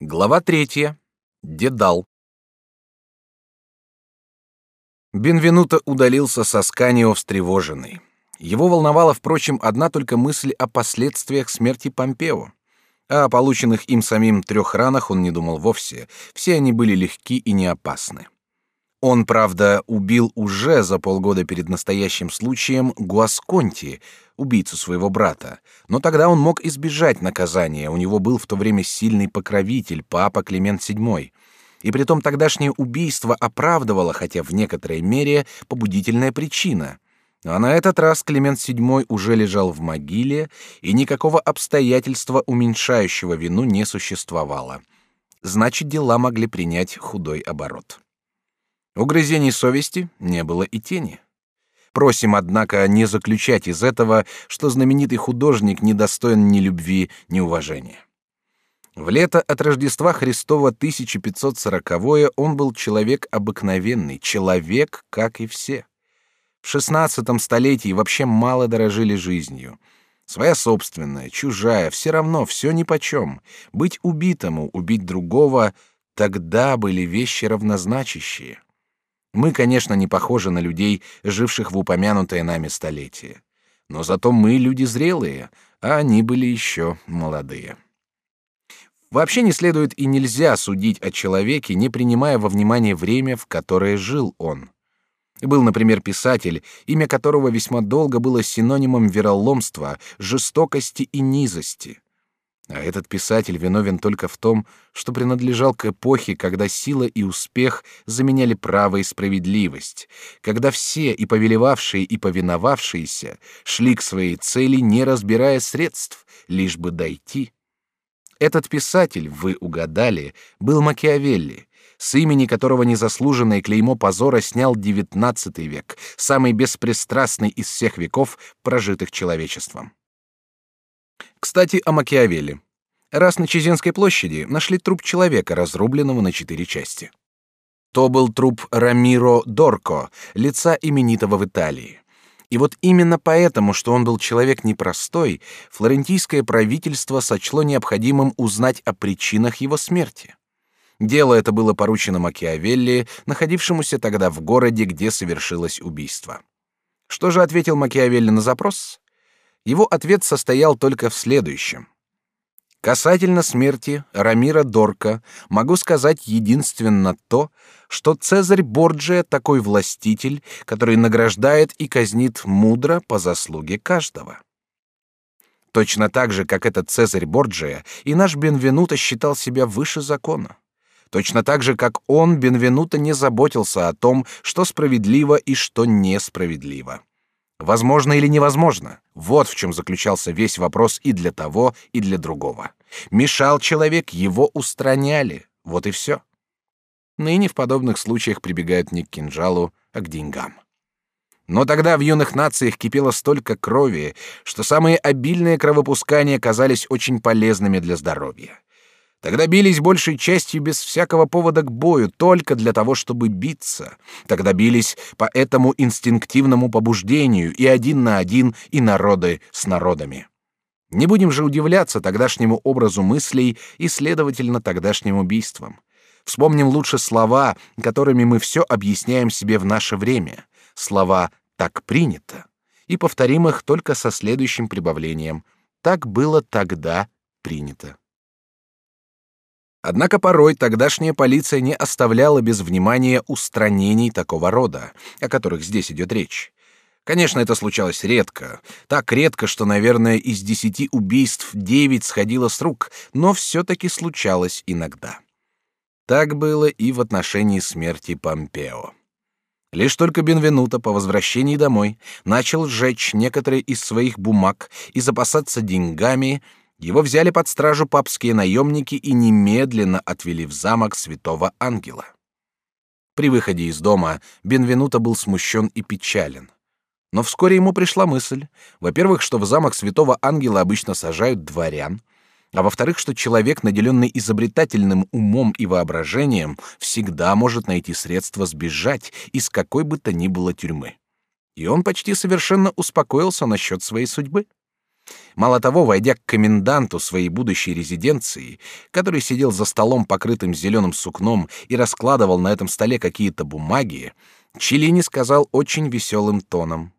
Глава третья. Дедал. Бенвенуто удалился со Сканио встревоженный. Его волновала, впрочем, одна только мысль о последствиях смерти Помпео. А о полученных им самим трех ранах он не думал вовсе. Все они были легки и не опасны. Он, правда, убил уже за полгода перед настоящим случаем Гуасконти, убийцу своего брата, но тогда он мог избежать наказания, у него был в то время сильный покровитель, папа Климент VII. И притом тогдашнее убийство оправдывало, хотя в некоторой мере, побудительная причина. А на этот раз Климент VII уже лежал в могиле, и никакого обстоятельства, уменьшающего вину, не существовало. Значит, дела могли принять худой оборот. Угрызений совести не было и тени. Просим, однако, не заключать из этого, что знаменитый художник недостоин ни любви, ни уважения. В лето от Рождества Христова 1540 он был человек обыкновенный, человек, как и все. В шестнадцатом столетии вообще мало дорожили жизнью. Своя собственная, чужая, все равно, все нипочем. Быть убитому, убить другого — тогда были вещи равнозначащие. Мы, конечно, не похожи на людей, живших в упомянутое нами столетие. Но зато мы люди зрелые, а они были еще молодые. Вообще не следует и нельзя судить о человеке, не принимая во внимание время, в которое жил он. Был, например, писатель, имя которого весьма долго было синонимом вероломства, жестокости и низости. А этот писатель виновен только в том, что принадлежал к эпохе, когда сила и успех заменяли право и справедливость, когда все, и повелевавшие, и повиновавшиеся, шли к своей цели, не разбирая средств, лишь бы дойти. Этот писатель, вы угадали, был Макиавелли, с имени которого незаслуженное клеймо позора снял XIX век, самый беспристрастный из всех веков, прожитых человечеством. Кстати, о Макиавелли. Раз на Чезенской площади нашли труп человека, разрубленного на четыре части. То был труп Рамиро Дорко, лица именитого в Италии. И вот именно поэтому, что он был человек непростой, флорентийское правительство сочло необходимым узнать о причинах его смерти. Дело это было поручено Макиавелли, находившемуся тогда в городе, где совершилось убийство. Что же ответил Макиавелли на запрос? Его ответ состоял только в следующем. Касательно смерти Рамира Дорка могу сказать единственно то, что Цезарь Борджия такой властитель, который награждает и казнит мудро по заслуге каждого. Точно так же, как этот Цезарь Борджия, и наш Бенвенуто считал себя выше закона. Точно так же, как он, Бенвенуто, не заботился о том, что справедливо и что несправедливо. Возможно или невозможно? Вот в чем заключался весь вопрос и для того, и для другого. Мешал человек, его устраняли. Вот и все. Ныне в подобных случаях прибегают не к кинжалу, а к деньгам. Но тогда в юных нациях кипело столько крови, что самые обильные кровопускания казались очень полезными для здоровья. Тогда бились большей частью без всякого повода к бою, только для того, чтобы биться. Тогда бились по этому инстинктивному побуждению и один на один, и народы с народами. Не будем же удивляться тогдашнему образу мыслей и, следовательно, тогдашним убийствам. Вспомним лучше слова, которыми мы все объясняем себе в наше время. Слова «так принято». И повторим их только со следующим прибавлением «так было тогда принято». Однако порой тогдашняя полиция не оставляла без внимания устранений такого рода, о которых здесь идет речь. Конечно, это случалось редко, так редко, что, наверное, из десяти убийств девять сходило с рук, но все-таки случалось иногда. Так было и в отношении смерти Помпео. Лишь только Бенвенуто по возвращении домой начал сжечь некоторые из своих бумаг и запасаться деньгами, его взяли под стражу папские наемники и немедленно отвели в замок Святого Ангела. При выходе из дома Бенвенуто был смущен и печален. Но вскоре ему пришла мысль, во-первых, что в замок Святого Ангела обычно сажают дворян, а во-вторых, что человек, наделенный изобретательным умом и воображением, всегда может найти средства сбежать из какой бы то ни было тюрьмы. И он почти совершенно успокоился насчет своей судьбы. Мало того, войдя к коменданту своей будущей резиденции, который сидел за столом, покрытым зеленым сукном, и раскладывал на этом столе какие-то бумаги, Челини сказал очень веселым тоном.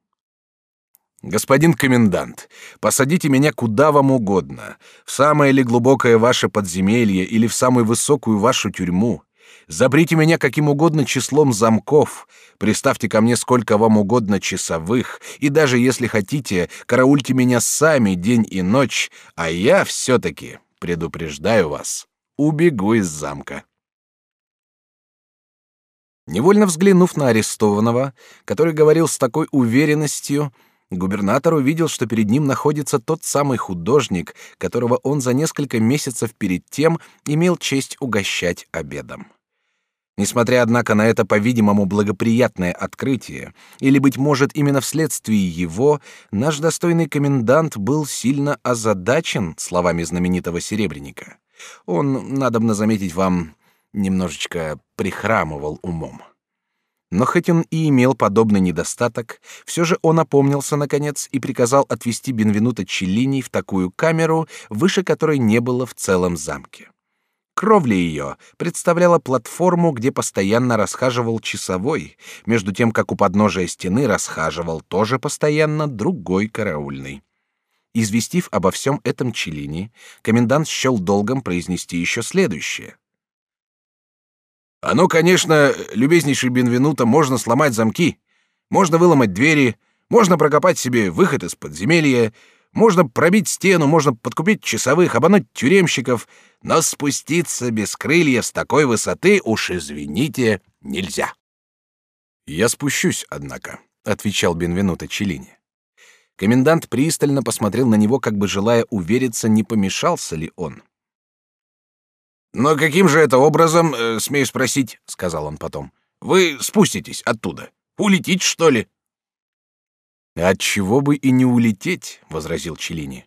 «Господин комендант, посадите меня куда вам угодно, в самое ли глубокое ваше подземелье или в самую высокую вашу тюрьму. Заприте меня каким угодно числом замков, приставьте ко мне сколько вам угодно часовых, и даже если хотите, караульте меня сами день и ночь, а я все-таки, предупреждаю вас, убегу из замка. Невольно взглянув на арестованного, который говорил с такой уверенностью, губернатор увидел, что перед ним находится тот самый художник, которого он за несколько месяцев перед тем имел честь угощать обедом. Несмотря, однако, на это, по-видимому, благоприятное открытие, или, быть может, именно вследствие его, наш достойный комендант был сильно озадачен словами знаменитого серебряника. Он, надобно заметить вам, немножечко прихрамывал умом. Но хоть он и имел подобный недостаток, все же он опомнился наконец и приказал отвести Бенвенуто Челлини в такую камеру, выше которой не было в целом замке. Кровля ее представляла платформу, где постоянно расхаживал часовой, между тем как у подножия стены расхаживал тоже постоянно другой караульный. Известив обо всем этом Челини, комендант счел долгом произнести еще следующее. «Оно, конечно, любезнейший Бенвенуто, можно сломать замки, можно выломать двери, можно прокопать себе выход из подземелья, можно пробить стену, можно подкупить часовых, обмануть тюремщиков, но спуститься без крыльев с такой высоты уж извините нельзя. Я спущусь, однако, отвечал Бенвенуто Челини. Комендант пристально посмотрел на него, как бы желая увериться, не помешался ли он. Но каким же это образом, э, смею спросить, сказал он потом. Вы спуститесь оттуда? Улететь что ли? От чего бы и не улететь, возразил Челини.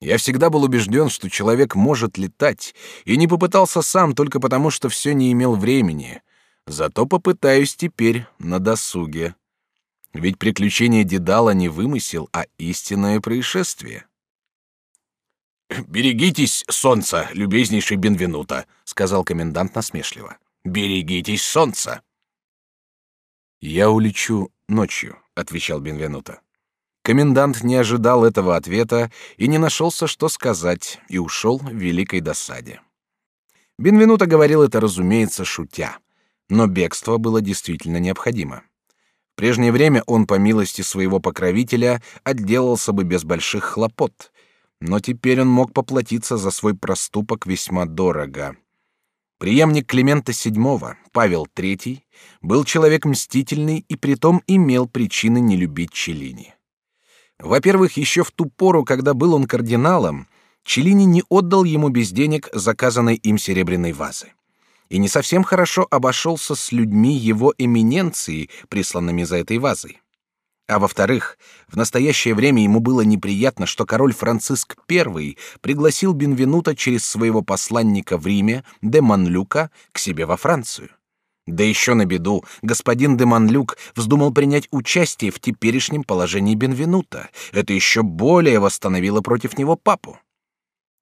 Я всегда был убежден, что человек может летать, и не попытался сам только потому, что все не имел времени. Зато попытаюсь теперь на досуге. Ведь приключение Дедала не вымысел, а истинное происшествие. «Берегитесь солнца, любезнейший Бенвенуто», — сказал комендант насмешливо. «Берегитесь солнца». «Я улечу ночью», — отвечал Бенвенуто. Комендант не ожидал этого ответа и не нашелся, что сказать, и ушел в великой досаде. Бенвенуто говорил это, разумеется, шутя, но бегство было действительно необходимо. В прежнее время он, по милости своего покровителя, отделался бы без больших хлопот, но теперь он мог поплатиться за свой проступок весьма дорого. Преемник Климента VII, Павел III, был человек мстительный и притом имел причины не любить Челлини. Во-первых, еще в ту пору, когда был он кардиналом, Челлини не отдал ему без денег заказанной им серебряной вазы. И не совсем хорошо обошелся с людьми его эминенции, присланными за этой вазой. А во-вторых, в настоящее время ему было неприятно, что король Франциск I пригласил Бенвенута через своего посланника в Риме, де Манлюка, к себе во Францию. Да еще на беду господин де Манлюк вздумал принять участие в теперешнем положении Бенвенута. Это еще более восстановило против него папу.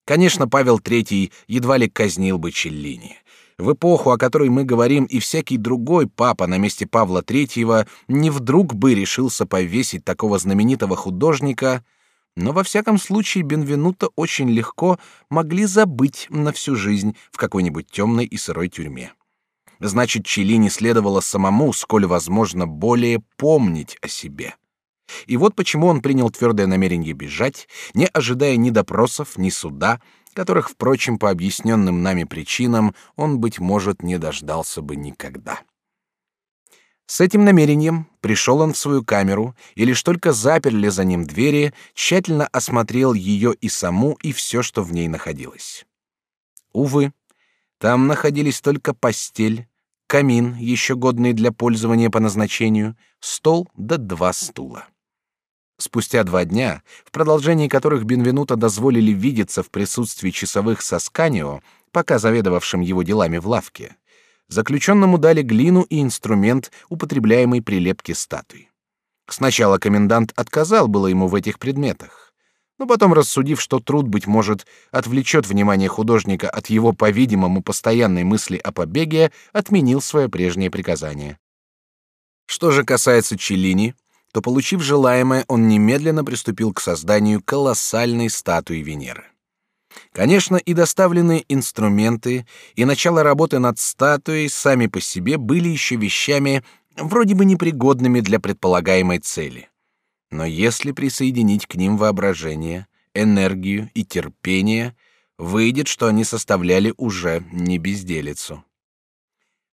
Конечно, Павел III едва ли казнил бы Челлини. В эпоху, о которой мы говорим, и всякий другой папа на месте Павла III не вдруг бы решился повесить такого знаменитого художника, но во всяком случае Бенвенуто очень легко могли забыть на всю жизнь в какой-нибудь темной и сырой тюрьме. Значит, Челини следовало самому, сколь возможно, более помнить о себе. И вот почему он принял твердое намерение бежать, не ожидая ни допросов, ни суда, которых, впрочем, по объясненным нами причинам он, быть может, не дождался бы никогда. С этим намерением пришел он в свою камеру, и лишь только заперли за ним двери, тщательно осмотрел ее и саму, и все, что в ней находилось. Увы, там находились только постель, камин, еще годный для пользования по назначению, стол да два стула. Спустя два дня, в продолжении которых Бенвенуто дозволили видеться в присутствии часовых со Сканио, пока заведовавшим его делами в лавке, заключенному дали глину и инструмент, употребляемый при лепке статуй. Сначала комендант отказал было ему в этих предметах, но потом, рассудив, что труд, быть может, отвлечет внимание художника от его, по-видимому, постоянной мысли о побеге, отменил свое прежнее приказание. Что же касается Челлини, то, получив желаемое, он немедленно приступил к созданию колоссальной статуи Венеры. Конечно, и доставленные инструменты, и начало работы над статуей сами по себе были еще вещами вроде бы непригодными для предполагаемой цели. Но если присоединить к ним воображение, энергию и терпение, выйдет, что они составляли уже не безделицу.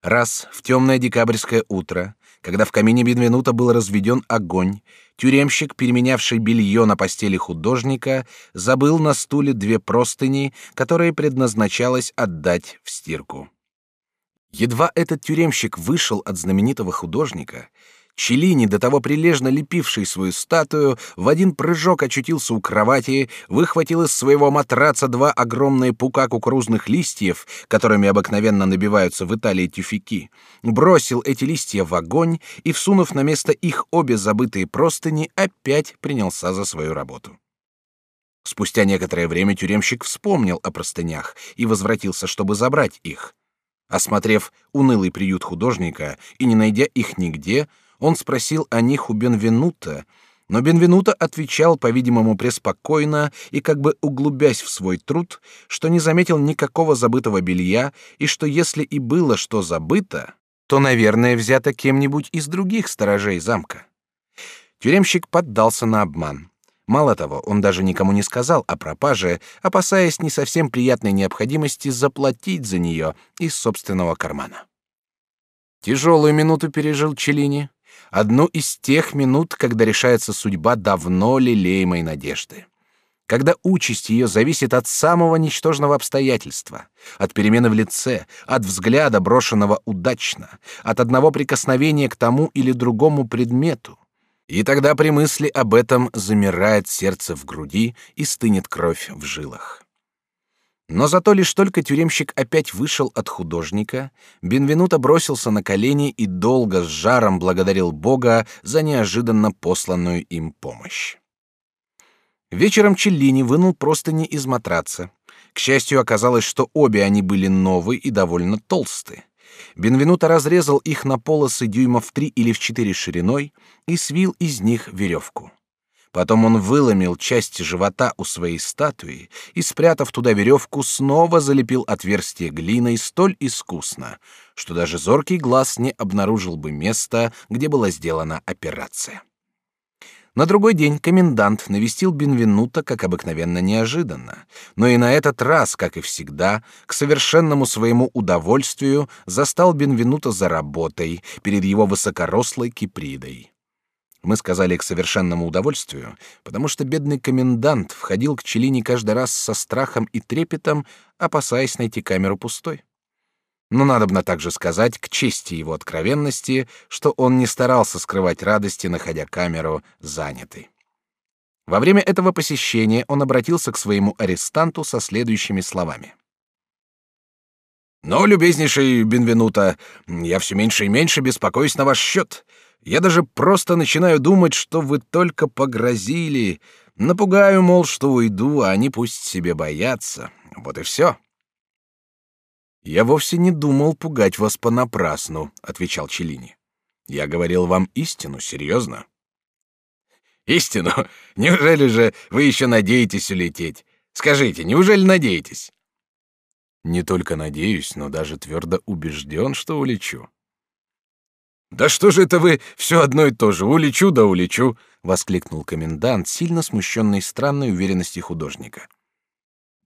Раз в темное декабрьское утро, когда в камине Бенвенута был разведен огонь, тюремщик, переменявший белье на постели художника, забыл на стуле две простыни, которые предназначалось отдать в стирку. Едва этот тюремщик вышел от знаменитого художника, Челини, до того прилежно лепивший свою статую, в один прыжок очутился у кровати, выхватил из своего матраца два огромные пука кукурузных листьев, которыми обыкновенно набиваются в Италии тюфяки, бросил эти листья в огонь и, всунув на место их обе забытые простыни, опять принялся за свою работу. Спустя некоторое время тюремщик вспомнил о простынях и возвратился, чтобы забрать их. Осмотрев унылый приют художника и не найдя их нигде, он спросил о них у Бенвенута, но Бенвенуто отвечал, по-видимому, преспокойно и как бы углубясь в свой труд, что не заметил никакого забытого белья и что если и было что забыто, то, наверное, взято кем-нибудь из других сторожей замка. Тюремщик поддался на обман. Мало того, он даже никому не сказал о пропаже, опасаясь не совсем приятной необходимости заплатить за нее из собственного кармана. Тяжелую минуту пережил Челини одну из тех минут, когда решается судьба давно лелеемой надежды. Когда участь ее зависит от самого ничтожного обстоятельства, от перемены в лице, от взгляда, брошенного удачно, от одного прикосновения к тому или другому предмету. И тогда при мысли об этом замирает сердце в груди и стынет кровь в жилах. Но зато лишь только тюремщик опять вышел от художника, Бенвенуто бросился на колени и долго с жаром благодарил Бога за неожиданно посланную им помощь. Вечером Челлини вынул простыни из матраца. К счастью, оказалось, что обе они были новые и довольно толстые. Бенвенуто разрезал их на полосы дюймов в три или в четыре шириной и свил из них веревку. Потом он выломил часть живота у своей статуи и, спрятав туда веревку, снова залепил отверстие глиной столь искусно, что даже зоркий глаз не обнаружил бы места, где была сделана операция. На другой день комендант навестил Бенвенута, как обыкновенно, неожиданно, но и на этот раз, как и всегда, к совершенному своему удовольствию застал Бенвенута за работой перед его высокорослой кипридой. Мы сказали к совершенному удовольствию, потому что бедный комендант входил к Челине каждый раз со страхом и трепетом, опасаясь найти камеру пустой. Но надобно также сказать к чести его откровенности, что он не старался скрывать радости, находя камеру занятой. Во время этого посещения он обратился к своему арестанту со следующими словами. «Но, любезнейший Бенвенуто, я все меньше и меньше беспокоюсь на ваш счет. Я даже просто начинаю думать, что вы только погрозили. Напугаю, мол, что уйду, а они пусть себе боятся. Вот и все. Я вовсе не думал пугать вас понапрасну, отвечал Челини. Я говорил вам истину, серьезно. Истину? Неужели же вы еще надеетесь улететь? Скажите, неужели надеетесь? Не только надеюсь, но даже твердо убежден, что улечу. Да что же это вы все одно и то же, улечу да улечу, воскликнул комендант, сильно смущенный странной уверенностью художника.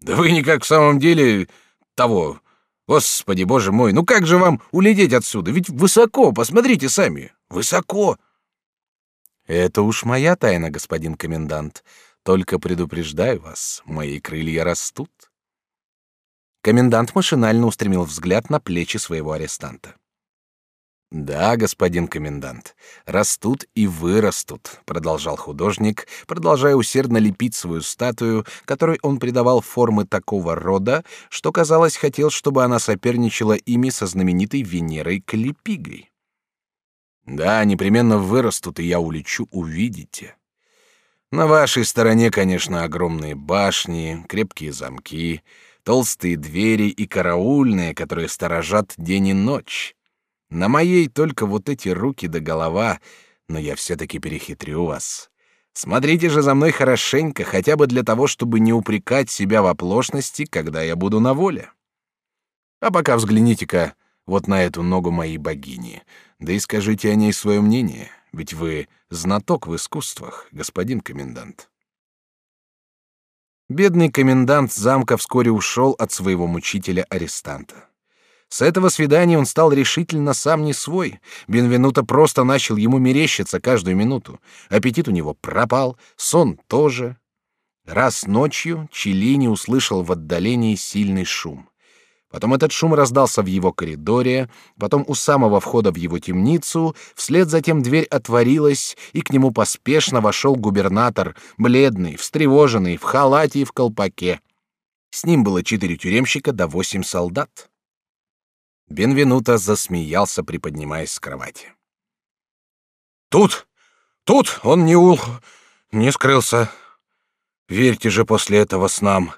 Да вы никак в самом деле того. Господи, боже мой, ну как же вам улететь отсюда? Ведь высоко, посмотрите сами, высоко. Это уж моя тайна, господин комендант. Только предупреждаю вас, мои крылья растут. Комендант машинально устремил взгляд на плечи своего арестанта. Да, господин комендант, растут и вырастут, продолжал художник, продолжая усердно лепить свою статую, которой он придавал формы такого рода, что казалось, хотел, чтобы она соперничала ими со знаменитой Венерой Калипигой. Да, непременно вырастут, и я улечу, увидите. На вашей стороне, конечно, огромные башни, крепкие замки, толстые двери и караульные, которые сторожат день и ночь. На моей только вот эти руки да голова, но я все-таки перехитрю вас. Смотрите же за мной хорошенько, хотя бы для того, чтобы не упрекать себя в оплошности, когда я буду на воле. А пока взгляните-ка вот на эту ногу моей богини, да и скажите о ней свое мнение, ведь вы знаток в искусствах, господин комендант. Бедный комендант замка вскоре ушел от своего мучителя-арестанта. С этого свидания он стал решительно сам не свой. Бенвенуто просто начал ему мерещиться каждую минуту. Аппетит у него пропал, сон тоже. Раз ночью Челини услышал в отдалении сильный шум. Потом этот шум раздался в его коридоре, потом у самого входа в его темницу, вслед за тем дверь отворилась, и к нему поспешно вошел губернатор, бледный, встревоженный, в халате и в колпаке. С ним было четыре тюремщика да восемь солдат. Бенвенуто засмеялся, приподнимаясь с кровати. Тут, тут он не ул, не скрылся. Верьте же после этого с нам,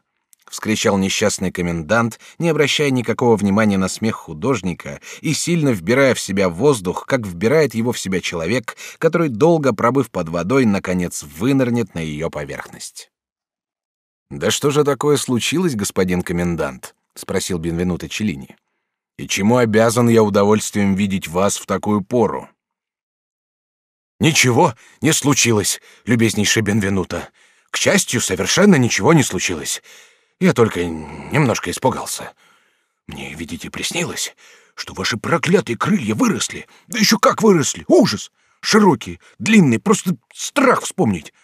вскричал несчастный комендант, не обращая никакого внимания на смех художника и сильно вбирая в себя воздух, как вбирает его в себя человек, который долго пробыв под водой, наконец вынырнет на ее поверхность. Да что же такое случилось, господин комендант? спросил Бенвенуто Челлини. И чему обязан я удовольствием видеть вас в такую пору? Ничего не случилось, любезнейший Бенвенуто. К счастью, совершенно ничего не случилось. Я только немножко испугался. Мне, видите, приснилось, что ваши проклятые крылья выросли. Да еще как выросли! Ужас! Широкие, длинные, просто страх вспомнить.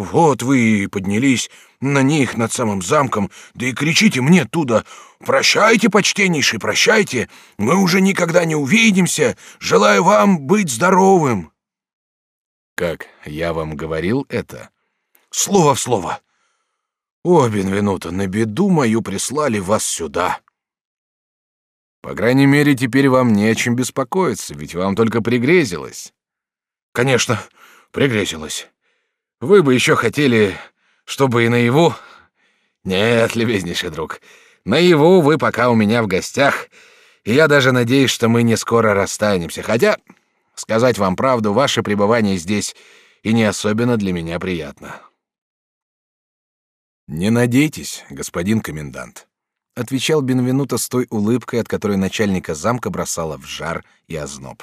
Вот вы и поднялись на них над самым замком, да и кричите мне оттуда «Прощайте, почтеннейший, прощайте! Мы уже никогда не увидимся! Желаю вам быть здоровым!» «Как, я вам говорил это?» «Слово в слово! О, Бенвенуто, на беду мою прислали вас сюда!» «По крайней мере, теперь вам не о чем беспокоиться, ведь вам только пригрезилось». «Конечно, пригрезилось. Вы бы еще хотели, чтобы и наяву? Нет, любезнейший друг, наяву вы пока у меня в гостях, и я даже надеюсь, что мы не скоро расстанемся. Хотя, сказать вам правду, ваше пребывание здесь и не особенно для меня приятно. Не надейтесь, господин комендант, отвечал Бенвенуто с той улыбкой, от которой начальника замка бросало в жар и озноб.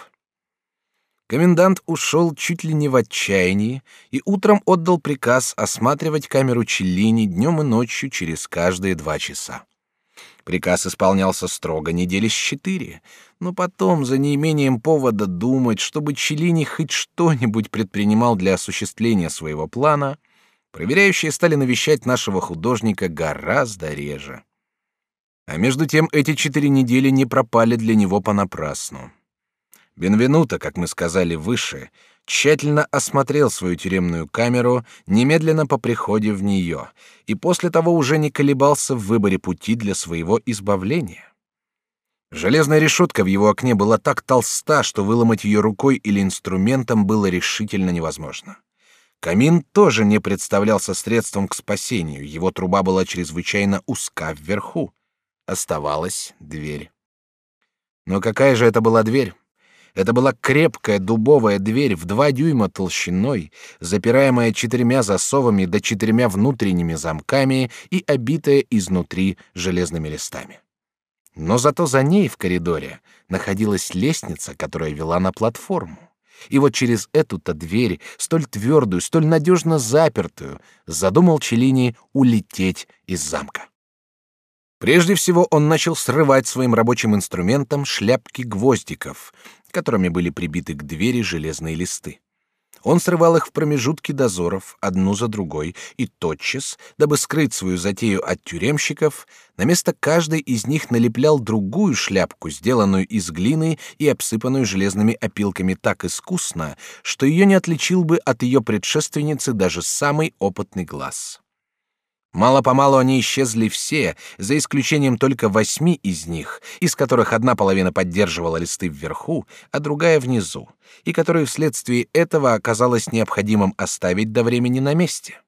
Комендант ушел чуть ли не в отчаянии и утром отдал приказ осматривать камеру Челлини днем и ночью через каждые два часа. Приказ исполнялся строго недели с четыре, но потом, за неимением повода думать, чтобы Челлини хоть что-нибудь предпринимал для осуществления своего плана, проверяющие стали навещать нашего художника гораздо реже. А между тем эти четыре недели не пропали для него понапрасну. Бенвенуто, как мы сказали выше, тщательно осмотрел свою тюремную камеру немедленно по приходе в нее и после того уже не колебался в выборе пути для своего избавления. Железная решетка в его окне была так толста, что выломать ее рукой или инструментом было решительно невозможно. Камин тоже не представлялся средством к спасению, его труба была чрезвычайно узка вверху. Оставалась дверь. Но какая же это была дверь? Это была крепкая дубовая дверь в два дюйма толщиной, запираемая четырьмя засовами да четырьмя внутренними замками и обитая изнутри железными листами. Но зато за ней в коридоре находилась лестница, которая вела на платформу. И вот через эту-то дверь, столь твердую, столь надежно запертую, задумал Челини улететь из замка. Прежде всего он начал срывать своим рабочим инструментом шляпки гвоздиков, которыми были прибиты к двери железные листы. Он срывал их в промежутки дозоров, одну за другой, и тотчас, дабы скрыть свою затею от тюремщиков, на место каждой из них налеплял другую шляпку, сделанную из глины и обсыпанную железными опилками так искусно, что ее не отличил бы от ее предшественницы даже самый опытный глаз. Мало-помалу они исчезли все, за исключением только восьми из них, из которых одна половина поддерживала листы вверху, а другая внизу, и которые вследствие этого оказалось необходимым оставить до времени на месте.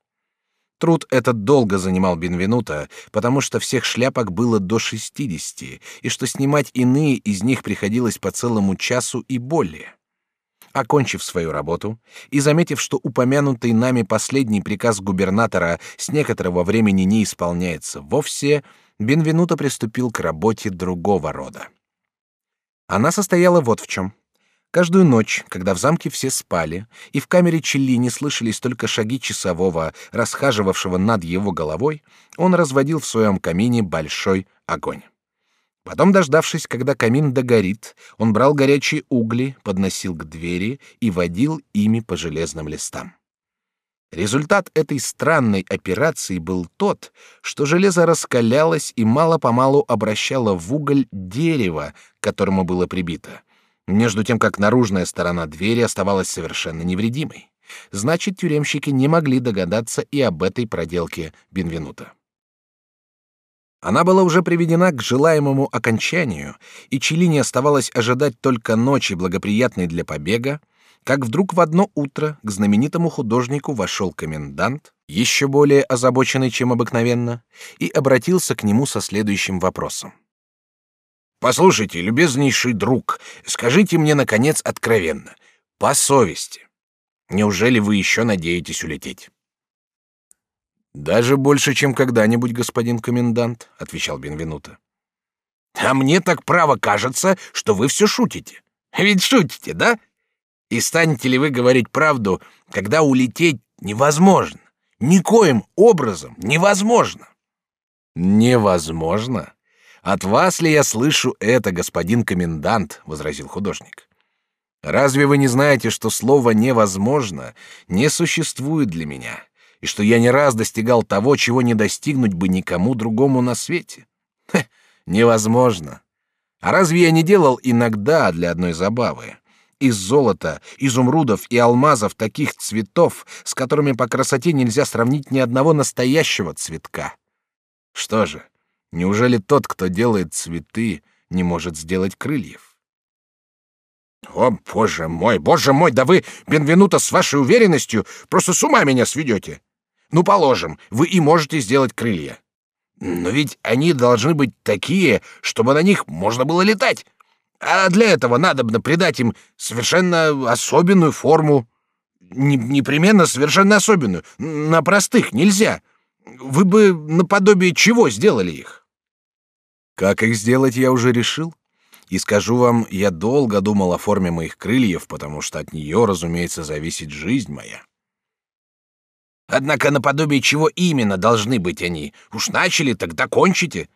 Труд этот долго занимал Бенвенута, потому что всех шляпок было до шестидесяти, и что снимать иные из них приходилось по целому часу и более. Окончив свою работу и заметив, что упомянутый нами последний приказ губернатора с некоторого времени не исполняется вовсе, Бенвенуто приступил к работе другого рода. Она состояла вот в чем. Каждую ночь, когда в замке все спали, и в камере Челлини слышались только шаги часового, расхаживавшего над его головой, он разводил в своем камине большой огонь. Потом, дождавшись, когда камин догорит, он брал горячие угли, подносил к двери и водил ими по железным листам. Результат этой странной операции был тот, что железо раскалялось и мало-помалу обращало в уголь дерево, к которому было прибито, между тем как наружная сторона двери оставалась совершенно невредимой. Значит, тюремщики не могли догадаться и об этой проделке Бенвенута. Она была уже приведена к желаемому окончанию, и Челине оставалось ожидать только ночи, благоприятной для побега, как вдруг в одно утро к знаменитому художнику вошел комендант, еще более озабоченный, чем обыкновенно, и обратился к нему со следующим вопросом. «Послушайте, любезнейший друг, скажите мне, наконец, откровенно, по совести, неужели вы еще надеетесь улететь?» Даже больше, чем когда-нибудь, господин комендант, отвечал Бенвенуто. А мне так право кажется, что вы все шутите. Ведь шутите, да? И станете ли вы говорить правду, когда улететь невозможно? Никоим образом невозможно. Невозможно? От вас ли я слышу это, господин комендант? возразил художник. Разве вы не знаете, что слово невозможно не существует для меня? И что я не раз достигал того, чего не достигнуть бы никому другому на свете. Хе, невозможно. А разве я не делал иногда для одной забавы? Из золота, изумрудов и алмазов таких цветов, с которыми по красоте нельзя сравнить ни одного настоящего цветка. Что же, неужели тот, кто делает цветы, не может сделать крыльев? О, боже мой, боже мой, да вы, Бенвенуто, с вашей уверенностью просто с ума меня сведете. Ну, положим, вы и можете сделать крылья. Но ведь они должны быть такие, чтобы на них можно было летать. А для этого надо бы придать им совершенно особенную форму. Не, непременно совершенно особенную. На простых нельзя. Вы бы наподобие чего сделали их? Как их сделать, я уже решил. И скажу вам, я долго думал о форме моих крыльев, потому что от нее, разумеется, зависит жизнь моя. Однако наподобие чего именно должны быть они? Уж начали, тогда кончите.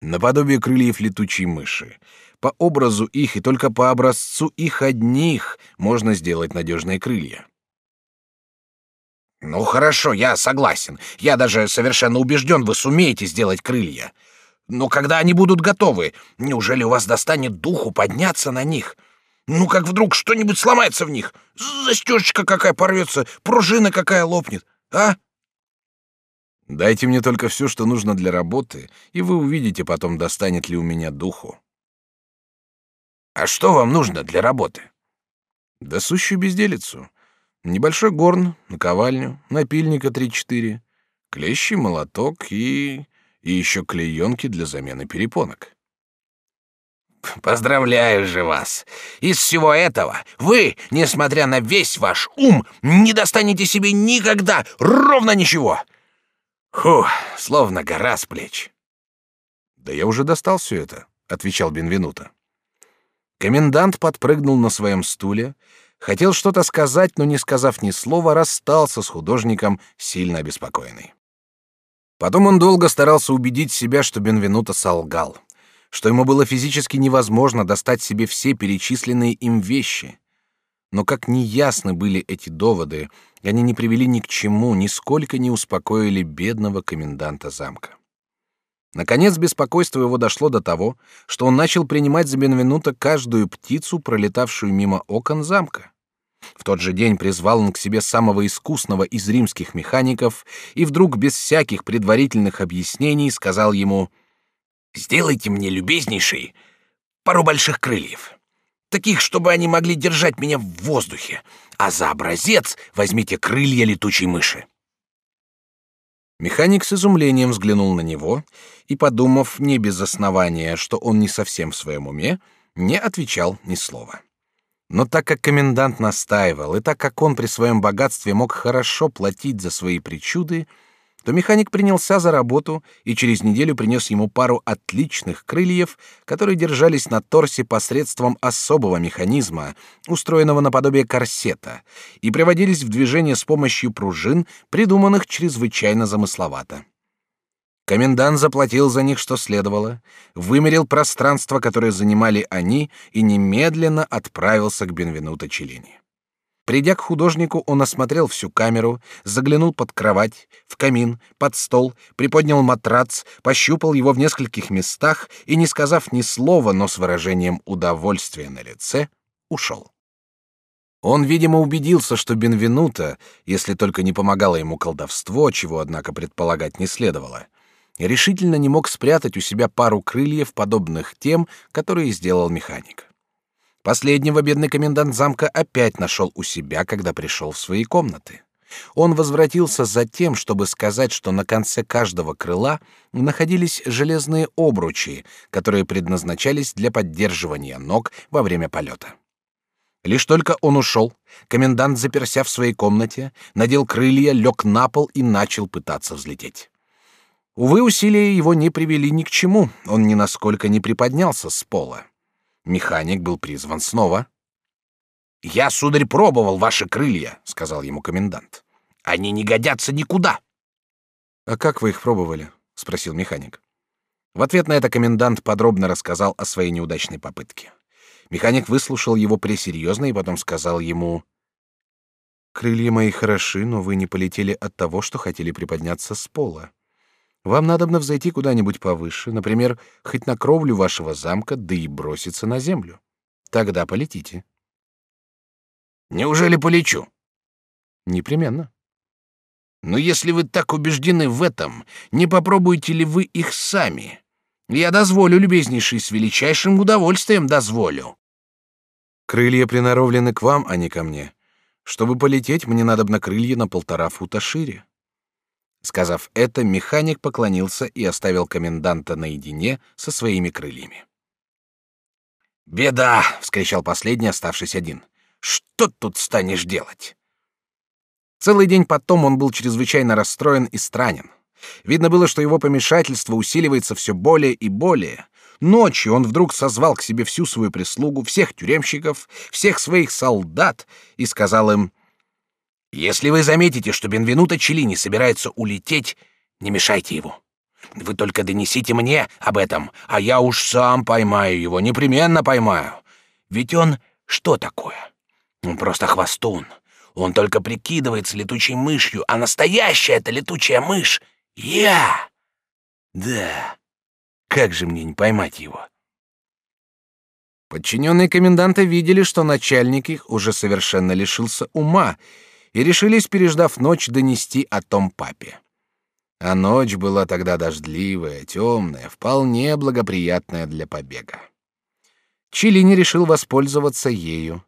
Наподобие крыльев летучей мыши. По образу их и только по образцу их одних можно сделать надежные крылья. Ну хорошо, я согласен. Я даже совершенно убежден, вы сумеете сделать крылья. Но когда они будут готовы, неужели у вас достанет духу подняться на них? Ну, как вдруг что-нибудь сломается в них, застежечка какая порвется, пружина какая лопнет, а? Дайте мне только все, что нужно для работы, и вы увидите потом, достанет ли у меня духу. А что вам нужно для работы? Да сущую безделицу. Небольшой горн, наковальню, напильника три-четыре, клещи, молоток и... и еще клеенки для замены перепонок. Поздравляю же вас. Из всего этого вы, несмотря на весь ваш ум, не достанете себе никогда ровно ничего. Фу, словно гора с плеч. Да я уже достал все это, отвечал Бенвенуто. Комендант подпрыгнул на своем стуле, хотел что-то сказать, но не сказав ни слова, расстался с художником, сильно обеспокоенный. Потом он долго старался убедить себя, что Бенвенуто солгал что ему было физически невозможно достать себе все перечисленные им вещи. Но как неясны были эти доводы, они не привели ни к чему, нисколько не успокоили бедного коменданта замка. Наконец беспокойство его дошло до того, что он начал принимать за Бенвенута каждую птицу, пролетавшую мимо окон замка. В тот же день призвал он к себе самого искусного из римских механиков и вдруг без всяких предварительных объяснений сказал ему «Сделайте мне, любезнейший, пару больших крыльев, таких, чтобы они могли держать меня в воздухе, а за образец возьмите крылья летучей мыши». Механик с изумлением взглянул на него и, подумав не без основания, что он не совсем в своем уме, не отвечал ни слова. Но так как комендант настаивал, и так как он при своем богатстве мог хорошо платить за свои причуды, то механик принялся за работу и через неделю принес ему пару отличных крыльев, которые держались на торсе посредством особого механизма, устроенного наподобие корсета, и приводились в движение с помощью пружин, придуманных чрезвычайно замысловато. Комендант заплатил за них, что следовало, вымерил пространство, которое занимали они, и немедленно отправился к Бенвенуто Челлини. Придя к художнику, он осмотрел всю камеру, заглянул под кровать, в камин, под стол, приподнял матрац, пощупал его в нескольких местах и, не сказав ни слова, но с выражением удовольствия на лице, ушел. Он, видимо, убедился, что Бенвенуто, если только не помогало ему колдовство, чего, однако, предполагать не следовало, решительно не мог спрятать у себя пару крыльев, подобных тем, которые сделал механик. Последнего бедный комендант замка опять нашел у себя, когда пришел в свои комнаты. Он возвратился за тем, чтобы сказать, что на конце каждого крыла находились железные обручи, которые предназначались для поддерживания ног во время полета. Лишь только он ушел, комендант, заперся в своей комнате, надел крылья, лег на пол и начал пытаться взлететь. Увы, усилия его не привели ни к чему, он ни насколько не приподнялся с пола. Механик был призван снова. «Я, сударь, пробовал ваши крылья», — сказал ему комендант. «Они не годятся никуда». «А как вы их пробовали?» — спросил механик. В ответ на это комендант подробно рассказал о своей неудачной попытке. Механик выслушал его пресерьезно и потом сказал ему... «Крылья мои хороши, но вы не полетели от того, что хотели приподняться с пола. Вам надобно взойти куда-нибудь повыше, например, хоть на кровлю вашего замка, да и броситься на землю. Тогда полетите. Неужели полечу? Непременно. Но если вы так убеждены в этом, не попробуете ли вы их сами? Я дозволю, любезнейший, с величайшим удовольствием дозволю. Крылья приноровлены к вам, а не ко мне. Чтобы полететь, мне надобно крылья на полтора фута шире. Сказав это, механик поклонился и оставил коменданта наедине со своими крыльями. «Беда!» — вскричал последний, оставшись один. «Что тут станешь делать?» Целый день потом он был чрезвычайно расстроен и странен. Видно было, что его помешательство усиливается все более и более. Ночью он вдруг созвал к себе всю свою прислугу, всех тюремщиков, всех своих солдат и сказал им если вы заметите, что Бенвенуто Челлини собирается улететь, не мешайте его. Вы только донесите мне об этом, а я уж сам поймаю его, непременно поймаю. Ведь он что такое? Он просто хвостун. Он только прикидывается летучей мышью, а настоящая это летучая мышь — я. Да, как же мне не поймать его? Подчиненные коменданта видели, что начальник их уже совершенно лишился ума, и решились, переждав ночь, донести о том папе. А ночь была тогда дождливая, темная, вполне благоприятная для побега. Чилини решил воспользоваться ею.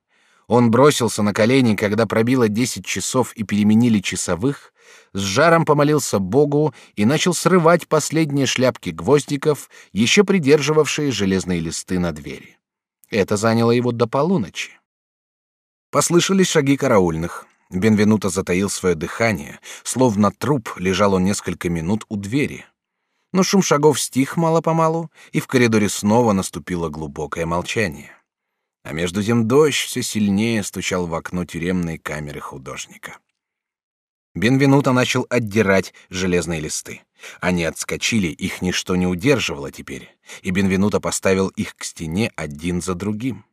Он бросился на колени, когда пробило десять часов и переменили часовых, с жаром помолился Богу и начал срывать последние шляпки гвоздиков, еще придерживавшие железные листы на двери. Это заняло его до полуночи. Послышались шаги караульных. Бенвенуто затаил свое дыхание, словно труп лежал он несколько минут у двери. Но шум шагов стих мало-помалу, и в коридоре снова наступило глубокое молчание. А между тем дождь все сильнее стучал в окно тюремной камеры художника. Бенвенуто начал отдирать железные листы. Они отскочили, их ничто не удерживало теперь, и Бенвенуто поставил их к стене один за другим.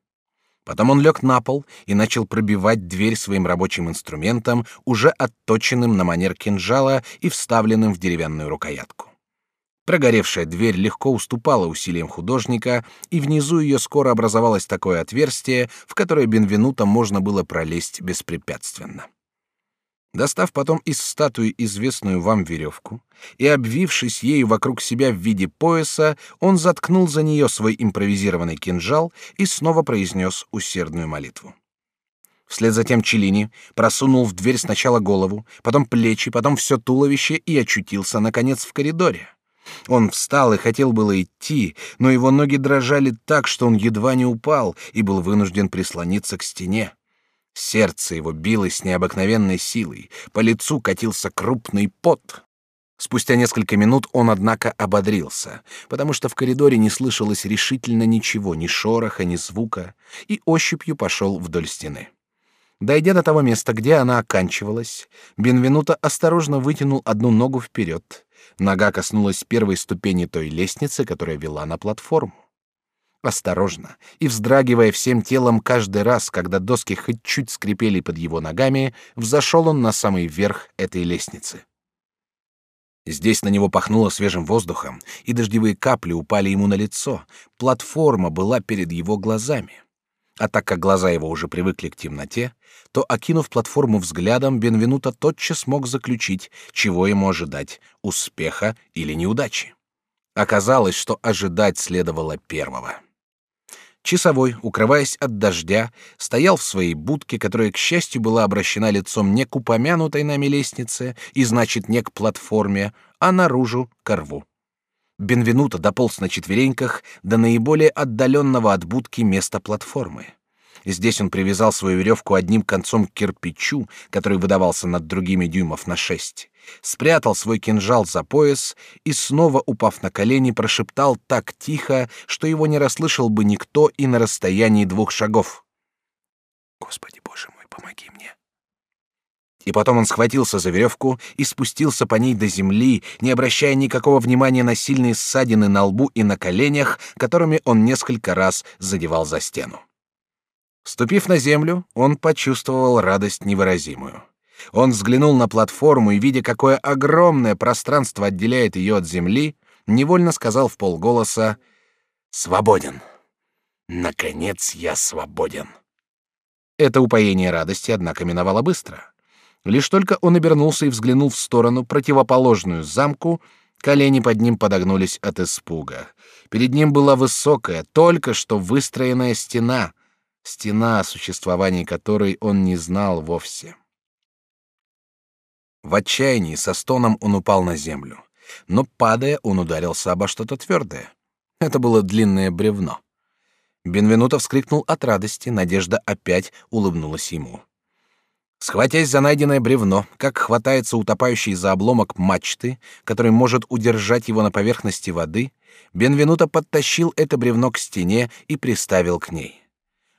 Потом он лег на пол и начал пробивать дверь своим рабочим инструментом, уже отточенным на манер кинжала и вставленным в деревянную рукоятку. Прогоревшая дверь легко уступала усилиям художника, и внизу ее скоро образовалось такое отверстие, в которое Бенвенуто можно было пролезть беспрепятственно. Достав потом из статуи известную вам веревку и обвившись ею вокруг себя в виде пояса, он заткнул за нее свой импровизированный кинжал и снова произнес усердную молитву. Вслед за тем Челини просунул в дверь сначала голову, потом плечи, потом все туловище и очутился, наконец, в коридоре. Он встал и хотел было идти, но его ноги дрожали так, что он едва не упал и был вынужден прислониться к стене. Сердце его билось с необыкновенной силой, по лицу катился крупный пот. Спустя несколько минут он, однако, ободрился, потому что в коридоре не слышалось решительно ничего, ни шороха, ни звука, и ощупью пошел вдоль стены. Дойдя до того места, где она оканчивалась, Бенвенуто осторожно вытянул одну ногу вперед. Нога коснулась первой ступени той лестницы, которая вела на платформу. Осторожно и вздрагивая всем телом каждый раз, когда доски хоть чуть скрипели под его ногами, взошел он на самый верх этой лестницы. Здесь на него пахнуло свежим воздухом, и дождевые капли упали ему на лицо. Платформа была перед его глазами. А так как глаза его уже привыкли к темноте, то, окинув платформу взглядом, Бенвенуто тотчас мог заключить, чего ему ожидать — успеха или неудачи. Оказалось, что ожидать следовало первого. Часовой, укрываясь от дождя, стоял в своей будке, которая, к счастью, была обращена лицом не к упомянутой нами лестнице, и значит не к платформе, а наружу к рву. Бенвенуто дополз на четвереньках до наиболее отдаленного от будки места платформы. Здесь он привязал свою веревку одним концом к кирпичу, который выдавался над другими дюймов на шесть, спрятал свой кинжал за пояс и, снова упав на колени, прошептал так тихо, что его не расслышал бы никто и на расстоянии двух шагов. «Господи, Боже мой, помоги мне!» И потом он схватился за веревку и спустился по ней до земли, не обращая никакого внимания на сильные ссадины на лбу и на коленях, которыми он несколько раз задевал за стену. Ступив на землю, он почувствовал радость невыразимую. Он взглянул на платформу и, видя, какое огромное пространство отделяет ее от земли, невольно сказал в полголоса «Свободен! Наконец я свободен!» Это упоение радости, однако, миновало быстро. Лишь только он обернулся и взглянул в сторону, противоположную замку, колени под ним подогнулись от испуга. Перед ним была высокая, только что выстроенная стена — стена, о существовании которой он не знал вовсе. В отчаянии со стоном он упал на землю, но падая, он ударился обо что-то твердое. Это было длинное бревно. Бенвенуто вскрикнул от радости, надежда опять улыбнулась ему. Схватясь за найденное бревно, как хватается утопающий за обломок мачты, который может удержать его на поверхности воды, Бенвенуто подтащил это бревно к стене и приставил к ней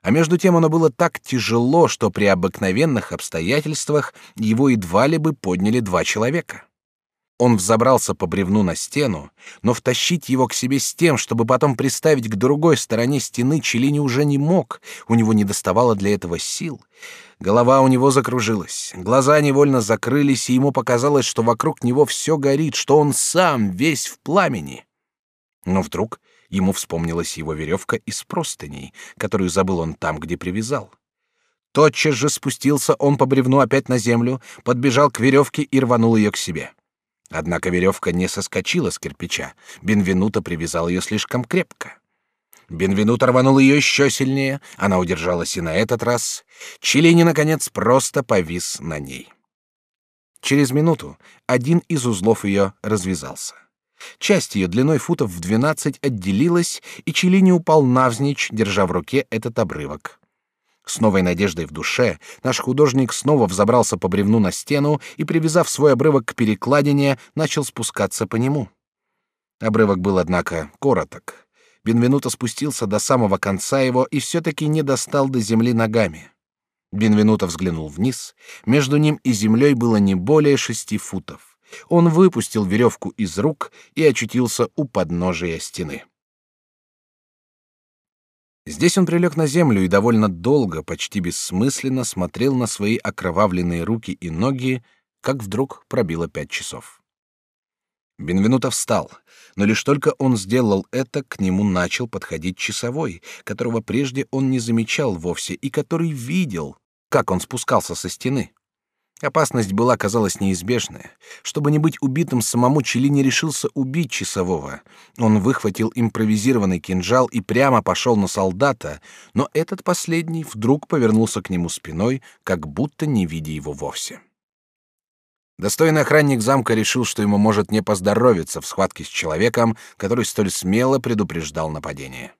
а между тем оно было так тяжело, что при обыкновенных обстоятельствах его едва ли бы подняли два человека. Он взобрался по бревну на стену, но втащить его к себе с тем, чтобы потом приставить к другой стороне стены, Челини уже не мог, у него не доставало для этого сил. Голова у него закружилась, глаза невольно закрылись, и ему показалось, что вокруг него все горит, что он сам весь в пламени. Но вдруг Ему вспомнилась его веревка из простыней, которую забыл он там, где привязал. Тотчас же спустился он по бревну опять на землю, подбежал к веревке и рванул ее к себе. Однако веревка не соскочила с кирпича. Бенвенуто привязал ее слишком крепко. Бенвенуто рванул ее еще сильнее, она удержалась и на этот раз. Челини, наконец, просто повис на ней. Через минуту один из узлов ее развязался. Часть ее длиной футов в двенадцать отделилась, и Челини упал навзничь, держа в руке этот обрывок. С новой надеждой в душе наш художник снова взобрался по бревну на стену и, привязав свой обрывок к перекладине, начал спускаться по нему. Обрывок был, однако, короток. Бенвенуто спустился до самого конца его и все-таки не достал до земли ногами. Бенвенуто взглянул вниз. Между ним и землей было не более шести футов. Он выпустил веревку из рук и очутился у подножия стены. Здесь он прилег на землю и довольно долго, почти бессмысленно смотрел на свои окровавленные руки и ноги, как вдруг пробило пять часов. Бенвенуто встал, но лишь только он сделал это, к нему начал подходить часовой, которого прежде он не замечал вовсе и который видел, как он спускался со стены. Опасность была, казалось, неизбежная. Чтобы не быть убитым, самому Челини решился убить часового. Он выхватил импровизированный кинжал и прямо пошел на солдата, но этот последний вдруг повернулся к нему спиной, как будто не видя его вовсе. Достойный охранник замка решил, что ему может не поздоровиться в схватке с человеком, который столь смело предупреждал нападение.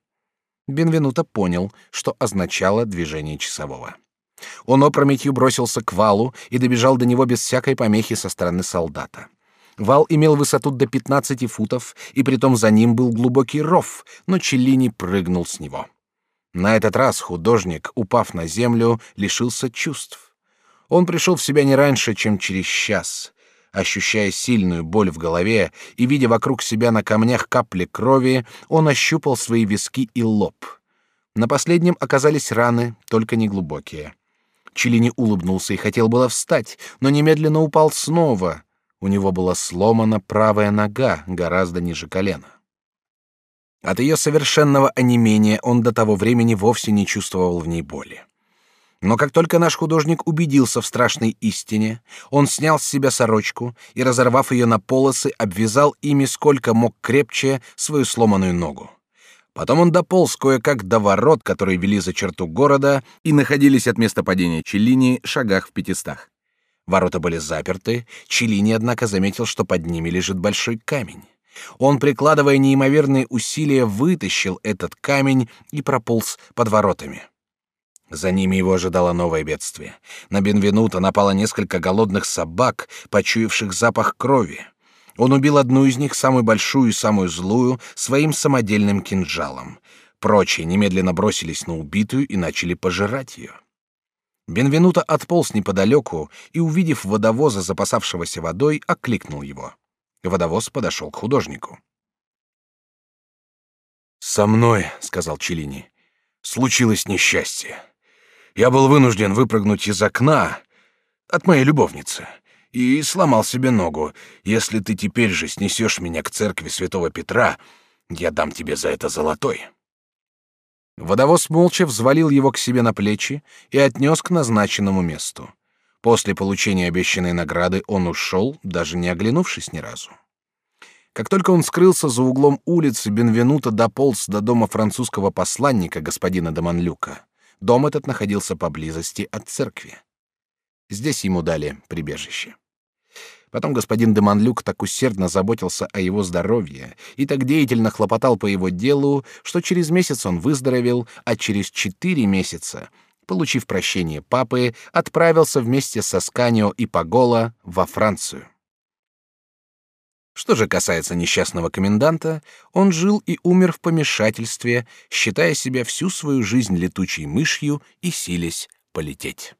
Бенвенуто понял, что означало движение часового. Он опрометью бросился к валу и добежал до него без всякой помехи со стороны солдата. Вал имел высоту до 15 футов, и притом за ним был глубокий ров, но Челлини прыгнул с него. На этот раз художник, упав на землю, лишился чувств. Он пришел в себя не раньше, чем через час. Ощущая сильную боль в голове и видя вокруг себя на камнях капли крови, он ощупал свои виски и лоб. На последнем оказались раны, только неглубокие. Челини улыбнулся и хотел было встать, но немедленно упал снова. У него была сломана правая нога, гораздо ниже колена. От ее совершенного онемения он до того времени вовсе не чувствовал в ней боли. Но как только наш художник убедился в страшной истине, он снял с себя сорочку и, разорвав ее на полосы, обвязал ими сколько мог крепче свою сломанную ногу. Потом он дополз кое-как до ворот, которые вели за черту города и находились от места падения Челлини шагах в пятистах. Ворота были заперты, Челлини, однако, заметил, что под ними лежит большой камень. Он, прикладывая неимоверные усилия, вытащил этот камень и прополз под воротами. За ними его ожидало новое бедствие. На Бенвенута напало несколько голодных собак, почуявших запах крови. Он убил одну из них, самую большую и самую злую, своим самодельным кинжалом. Прочие немедленно бросились на убитую и начали пожирать ее. Бенвенуто отполз неподалеку и, увидев водовоза, запасавшегося водой, окликнул его. Водовоз подошел к художнику. «Со мной, — сказал Челини, — случилось несчастье. Я был вынужден выпрыгнуть из окна от моей любовницы и сломал себе ногу. Если ты теперь же снесешь меня к церкви святого Петра, я дам тебе за это золотой». Водовоз молча взвалил его к себе на плечи и отнес к назначенному месту. После получения обещанной награды он ушел, даже не оглянувшись ни разу. Как только он скрылся за углом улицы, Бенвенуто дополз до дома французского посланника господина Доманлюка. Дом этот находился поблизости от церкви. Здесь ему дали прибежище. Потом господин де Манлюк так усердно заботился о его здоровье и так деятельно хлопотал по его делу, что через месяц он выздоровел, а через четыре месяца, получив прощение папы, отправился вместе со Сканио и Пагола во Францию. Что же касается несчастного коменданта, он жил и умер в помешательстве, считая себя всю свою жизнь летучей мышью и силясь полететь.